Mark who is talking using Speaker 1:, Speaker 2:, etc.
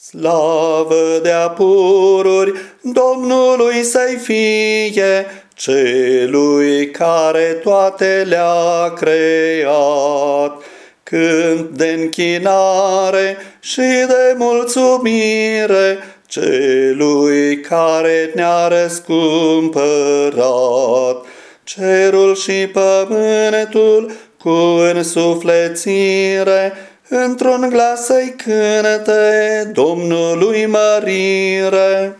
Speaker 1: Slavă de apururi Domnului să-i fie, celui care toate le-a creat. Cânt de închinare și de mulțumire celui care ne-a răscumpărat. Cerul și pământul cu însuflețire într-un glas să-i cânte Domnului mărire.